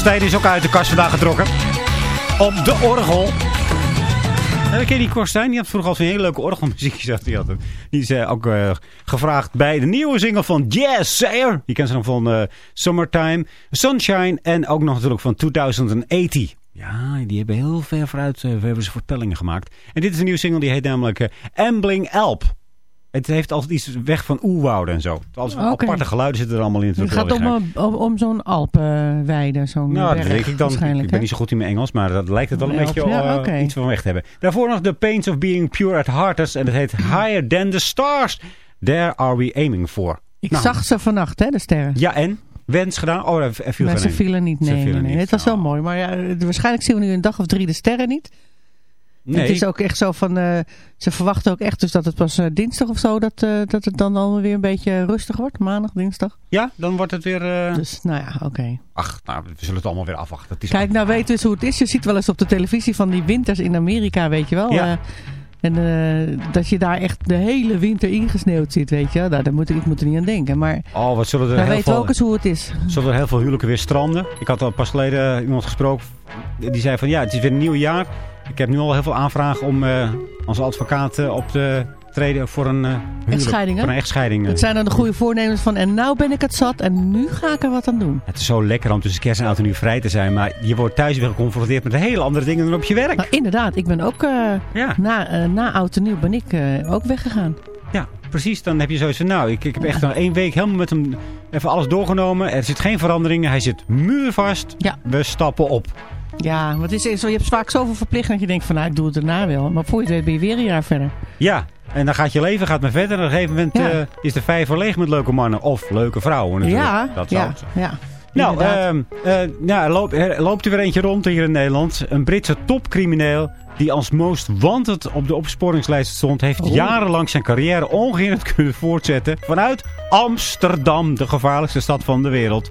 Stijn is ook uit de kast vandaag getrokken. Op de orgel. Ja, ken je die Cor Stijn? Die had vroeger al zo'n hele leuke orgelmuziek. zegt hij altijd. Die is eh, ook eh, gevraagd bij de nieuwe single van Jazz Sayer. Je kent ze nog van eh, Summertime, Sunshine en ook nog natuurlijk van 2080. Ja, die hebben heel ver vooruit eh, hebben gemaakt. En dit is een nieuwe single, die heet namelijk eh, Ambling Alp. Het heeft altijd iets weg van oerwouden en zo. Oké. aparte geluiden zitten er allemaal in. Het gaat om, om, om, zo'n Alpenweide, zo'n Nou, dat berg denk ik dan. waarschijnlijk. Ik ben niet zo goed in mijn Engels, maar dat lijkt het wel een beetje ja, eh, iets van weg te hebben. Daarvoor nog The Pains of Being Pure at Heart. En dat heet Higher Than the Stars. There are we aiming for. Ik Nou, zag ze vannacht, hè, de sterren. Ja, en? Wens gedaan? Oh, er viel maar ze vielen niet, Ze nee. vielen nee, nee. niet. Het was wel Oh. mooi, maar ja, eh, waarschijnlijk zien we nu een dag of drie de sterren niet. Nee, Het is ook echt zo van, eh, ze verwachten ook echt dus dat het pas eh, dinsdag of zo, dat, eh, dat het dan allemaal weer een beetje rustig wordt. Maandag, dinsdag. Ja, dan wordt het weer... eh, Dus nou ja, oké. Ach, nou, we zullen het allemaal weer afwachten. Het is Kijk, nou weten we eens hoe het is. Je ziet wel eens op de televisie van die winters in Amerika, weet je wel. Ja. eh, en eh, dat je daar echt de hele winter ingesneeuwd zit, weet je wel. Nou, daar moet ik, ik moet er niet aan denken. Maar Oh, wat zullen er dan heel weten veel... ook eens hoe het is. Zullen er heel veel huwelijken weer stranden? Ik had al pas geleden iemand gesproken. Die zei van ja, het is weer een nieuw jaar. Ik heb nu al heel veel aanvragen om eh, als advocaat eh, op te treden voor een eh. Echtscheiding, hè? Voor een echtscheiding. Het zijn dan de goede voornemens van en nou ben ik het zat en nu ga ik er wat aan doen. Het is zo lekker om tussen kerst en oud en nieuw vrij te zijn. Maar je wordt thuis weer geconfronteerd met hele andere dingen dan op je werk. Nou, inderdaad, ik ben ook eh, Ja, na, eh, na oud en nieuw ben ik eh, ook weggegaan. ja, precies. Dan heb je zoiets van, nou, ik, ik heb echt nog één week helemaal met hem even alles doorgenomen. Er zit geen veranderingen. Hij zit muurvast. Ja. We stappen op. Ja, want het is je hebt vaak zoveel verplichtingen dat je denkt van nou, ik doe het daarna wel. Maar voor je het weet ben je weer een jaar verder. Ja, en dan gaat je leven gaat maar verder. En op een gegeven moment Ja. eh, is de vijver leeg met leuke mannen. Of leuke vrouwen natuurlijk. Ja, dat zou ja, ja. Nou, ehm, eh, er loopt, er loopt er weer eentje rond hier in Nederland. Een Britse topcrimineel die als most wanted op de opsporingslijst stond... heeft Oh. jarenlang zijn carrière ongehinderd kunnen voortzetten... vanuit Amsterdam, de gevaarlijkste stad van de wereld.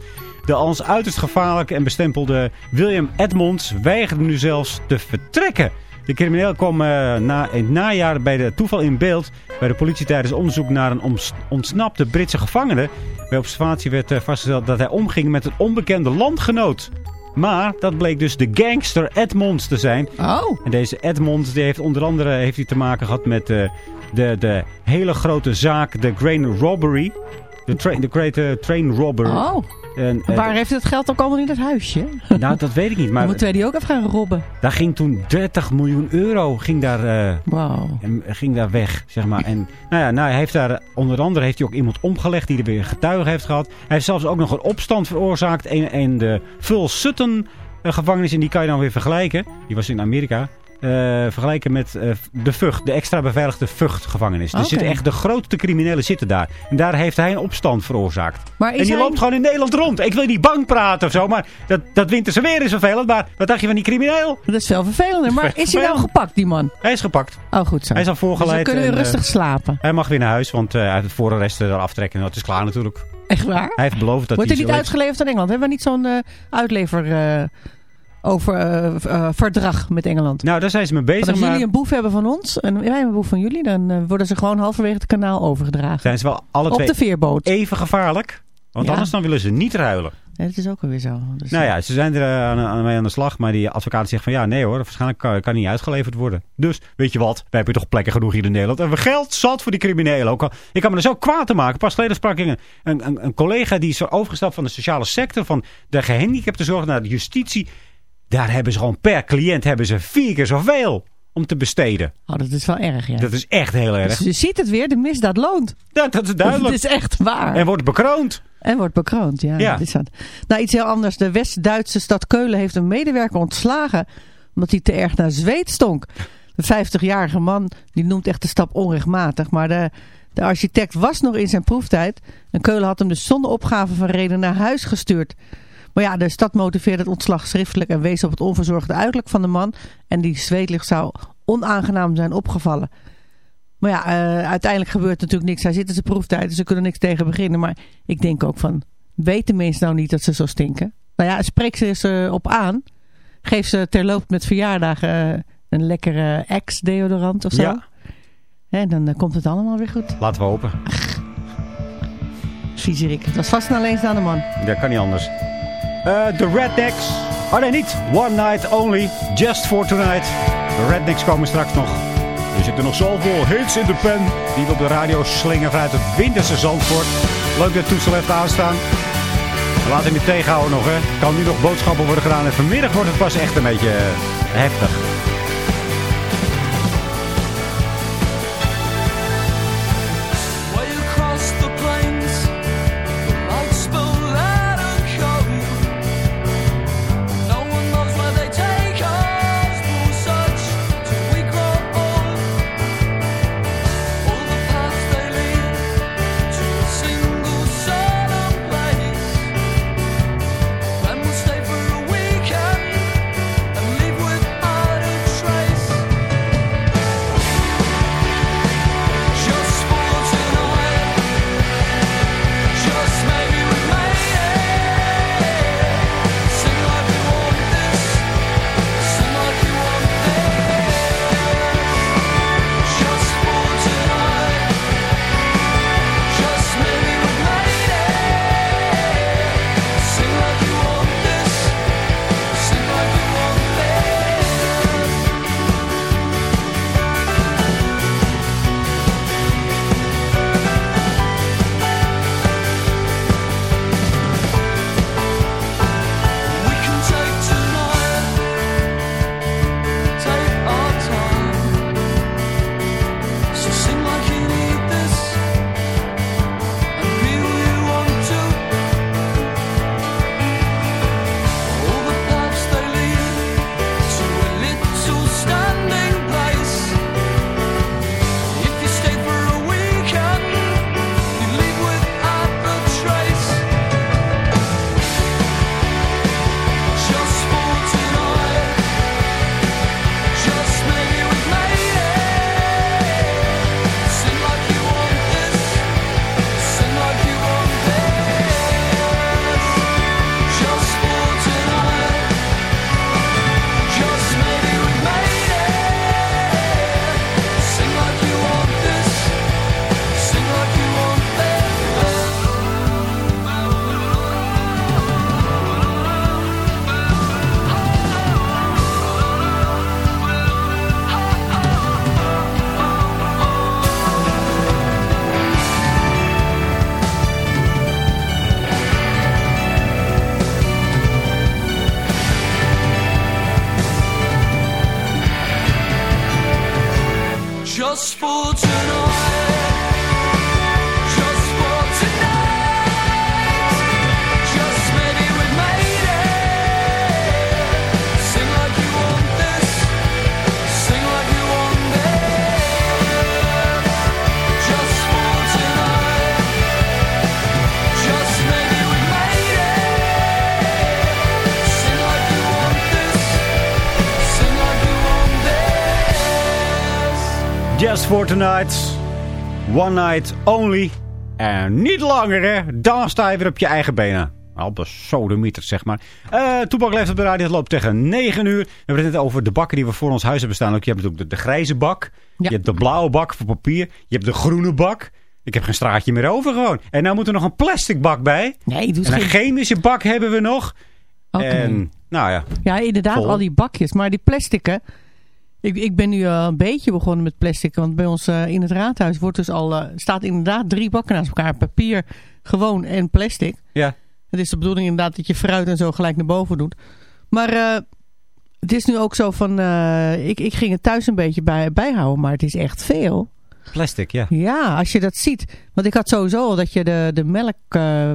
De als uiterst gevaarlijke en bestempelde William Edmonds weigerde nu zelfs te vertrekken. De crimineel kwam eh, na, in het najaar bij de toeval in beeld bij de politie tijdens onderzoek naar een ontsnapte Britse gevangene. Bij observatie werd eh, vastgesteld dat hij omging met een onbekende landgenoot. Maar dat bleek dus de gangster Edmonds te zijn. Oh, En deze Edmonds die heeft onder andere heeft hij te maken gehad met eh, de, de hele grote zaak, de Grain Robbery. De, train, de Great eh, Train Robber. oh. En, eh, Waar heeft het geld ook allemaal in het huisje? nou, dat weet ik niet. Maar moeten wij die ook even gaan robben? daar ging toen 30 miljoen euro ging daar, eh, Wauw. en ging daar weg, zeg maar. En nou ja, nou, hij heeft daar, onder andere heeft hij ook iemand omgelegd die er weer getuige heeft gehad. Hij heeft zelfs ook nog een opstand veroorzaakt in, in de Full Sutton gevangenis. En die kan je dan weer vergelijken. Die was in Amerika. Eh, vergelijken met eh, de VUGT, de extra beveiligde VUGT-gevangenis. Er Oké. zitten echt de grootste criminelen zitten daar. En daar heeft hij een opstand veroorzaakt. Maar en die hij- loopt gewoon in Nederland rond. Ik wil niet bang praten of zo, maar dat, dat winterse weer is vervelend. Maar wat dacht je van die crimineel? Dat is veel vervelender. Maar is hij nou Vervelend. gepakt, die man? Hij is gepakt. Oh, goed zo. Hij is al voorgeleid Dus dan kunnen we en, rustig eh, slapen. Hij mag weer naar huis, want eh, hij heeft het voorarresten er aftrekken. En dat is klaar natuurlijk. Echt waar? Hij heeft beloofd dat Wordt hij... niet uitgeleverd aan Engeland? Hebben we niet zo'n eh, uitlever eh, over eh, eh, verdrag met Engeland? Nou, daar zijn ze mee Want bezig, als jullie een boef hebben van ons en wij een boef van jullie, dan eh, worden ze gewoon halverwege het kanaal overgedragen. zijn ze wel alle Op twee de veerboot. even gevaarlijk. Want Ja. anders dan willen ze niet ruilen. Ja, dat is ook alweer zo. Dus, Nou ja, ze zijn er aan, aan, mee aan de slag. Maar die advocaat zegt van ja, nee hoor. Waarschijnlijk kan, kan niet uitgeleverd worden. Dus, weet je wat? We hebben toch plekken genoeg hier in Nederland. En we geld zat voor die criminelen. Ook al, ik kan me er zo kwaad te maken. Pas geleden sprak ik een, een, een, collega die is overgestapt van de sociale sector. Van de gehandicaptenzorg naar de justitie. Daar hebben ze gewoon per cliënt hebben ze vier keer zoveel om te besteden. Oh, dat is wel erg, ja. Dat is echt heel erg. Dus je ziet het weer, de misdaad loont. Dat, dat is duidelijk. Het is echt waar. En wordt bekroond. En wordt bekroond, ja. Ja. Dat is dat. Nou, iets heel anders. De West-Duitse stad Keulen heeft een medewerker ontslagen. Omdat hij te erg naar zweet stonk. De 50-jarige man, die noemt echt de stap onrechtmatig. Maar de, de architect was nog in zijn proeftijd. En Keulen had hem dus zonder opgave van reden naar huis gestuurd. Maar ja, de stad motiveerde het ontslag schriftelijk en wees op het onverzorgde uiterlijk van de man. En die zweetlicht zou onaangenaam zijn opgevallen. Maar ja, eh, uiteindelijk gebeurt natuurlijk niks. Hij zit in zijn proeftijd, dus ze kunnen niks tegen beginnen. Maar ik denk ook van, weten mensen nou niet dat ze zo stinken? Nou ja, spreek ze eens eh, op aan. Geef ze terloops met verjaardagen eh, een lekkere ex-deodorant of zo. Ja. En dan komt het allemaal weer goed. Laten we hopen. Viezerik. Het was vast een alleenstaande man. Dat kan niet anders. Eh, De Rednecks. Oh nee, niet. One night only. Just for tonight. De Rednecks komen straks nog. Er zitten nog zoveel hits in de pen. Die we op de radio slingen vanuit het winterse Zandvoort. Leuk dat toestel heeft aanstaan. Laat hem niet tegenhouden nog, hè. Kan nu nog boodschappen worden gedaan. En vanmiddag wordt het pas echt een beetje eh, heftig. For tonight. One night only. En niet langer, hè. Dan sta je weer op je eigen benen. Al de sodemieter, zeg maar. Eh Toepak leeft op de radio. Het loopt tegen 9 uur. We hebben het net over de bakken die we voor ons huis hebben staan. Ook, je hebt ook de, de grijze bak. Ja. Je hebt de blauwe bak voor papier. Je hebt de groene bak. Ik heb geen straatje meer over gewoon. En nou moet er nog een plastic bak bij. Nee, doe En een geen... chemische bak hebben we nog. Oké. En nou ja, Ja, inderdaad, Vol. al die bakjes. Maar die plastieken... Ik, ik ben nu eh, een beetje begonnen met plastic. Want bij ons eh, in het raadhuis wordt dus al, eh, staat inderdaad drie bakken naast elkaar. Papier, gewoon en plastic. ja. Het is de bedoeling inderdaad dat je fruit en zo gelijk naar boven doet. Maar het is nu ook zo van... ik, ik ging het thuis een beetje bij, bijhouden, maar het is echt veel. plastic, ja. Ja, als je dat ziet. Want ik had sowieso al dat je de, de melk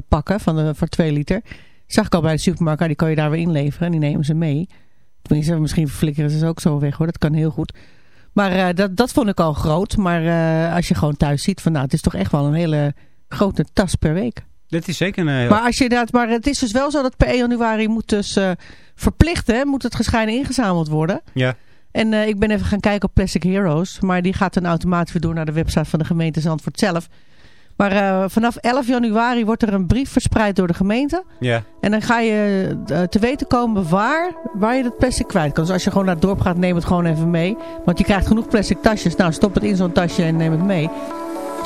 pakken van de, voor 2 liter. Zag ik al bij de supermarkt, ah, die kan je daar weer inleveren. En die nemen ze mee. Tenminste, misschien flikkeren ze ook zo weg hoor. Dat kan heel goed. Maar eh, dat, dat vond ik al groot. Maar eh, als je gewoon thuis ziet van nou, het is toch echt wel een hele grote tas per week. Dit is zeker een... Maar, als je dat, maar het is dus wel zo dat per 1 januari moet dus eh, verplicht, hè, moet het gescheiden ingezameld worden. ja. En ik ben even gaan kijken op Plastic Heroes. Maar die gaat dan automatisch weer door naar de website van de gemeente Zandvoort zelf. Maar eh, vanaf 11 januari wordt er een brief verspreid door de gemeente. Ja. En dan ga je eh, te weten komen waar, waar je dat plastic kwijt kan. Dus als je gewoon naar het dorp gaat, neem het gewoon even mee. Want je krijgt genoeg plastic tasjes. Nou, stop het in zo'n tasje en neem het mee.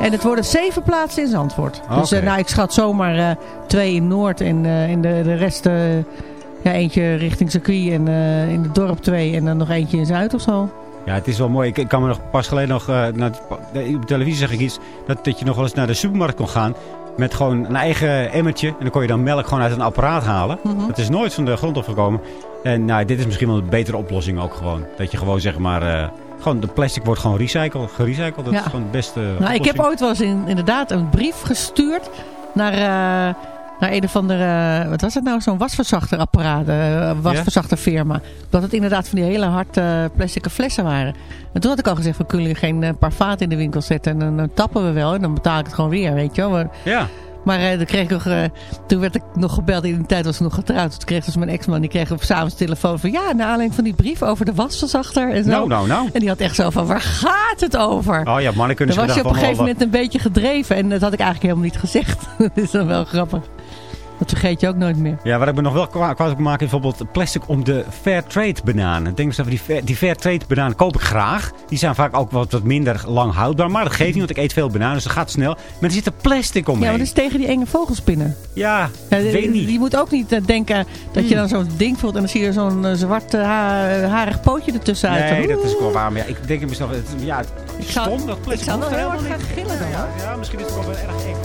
En het worden zeven plaatsen in Zandvoort. Dus eh, nou, ik schat zomaar twee in Noord en in de, de rest... ja, eentje richting circuit en in het dorp twee en dan nog eentje in Zuid of zo. Ja, het is wel mooi. Ik, ik kan me nog pas geleden nog... eh, naar, de- op televisie zeg ik iets... Dat, dat je nog wel eens naar de supermarkt kon gaan... Met gewoon een eigen emmertje. En dan kon je dan melk gewoon uit een apparaat halen. Mhm. Dat is nooit van de grond afgekomen. En nou, dit is misschien wel een betere oplossing ook gewoon. Dat je gewoon zeg maar... eh, gewoon de plastic wordt gewoon recycled, gerecycled. Dat Ja. is gewoon het beste Nou, ik heb ooit wel eens in, inderdaad een brief gestuurd naar, eh, naar een of andere, wat was het nou, zo'n wasverzachterapparaat, eh wasverzachterfirma. Dat het inderdaad van die hele hard plastic flessen waren. En toen had ik al gezegd, we kunnen jullie geen eh, parfaat in de winkel zetten en dan, dan tappen we wel en dan betaal ik het gewoon weer, weet je wel. Maar, Ja. maar eh, dan kreeg ik nog, eh, toen werd ik nog gebeld, in die tijd was ik nog getrouwd. Toen kreeg dus mijn ex-man, die kreeg op s'avonds telefoon van, ja, naar aanleiding van die brief over de wasverzachter en zo. Nou, nou, nou. En die had echt zo van, waar gaat het over? Oh ja, mannen kunnen Dan was je op een gegeven moment een beetje gedreven. En dat had ik eigenlijk helemaal niet gezegd. dat is dan wel grappig. Dat vergeet je ook nooit meer. Ja, waar ik me nog wel kwa- kwaad op maak is bijvoorbeeld plastic om de fair trade bananen. Ik denk eens even, die fair, die fair trade bananen koop ik graag. Die zijn vaak ook wat, wat minder lang houdbaar. Maar dat geeft niet, want ik eet veel bananen, dus dat gaat snel. Maar er zit er plastic Ja, omheen. maar dat is tegen die enge vogelspinnen. Ja, Ja, weet niet. Je moet ook niet eh, denken dat je dan zo'n ding voelt. En dan zie je zo'n eh, zwart eh, ha- harig pootje ertussen uit. Nee, dat is wel waar. Maar ja, ik denk in mezelf, het, ja, het Ik zou- stom dat plastic ik zou wel heel erg gaan gillen dan. Ja, ja, misschien is het wel wel erg eng.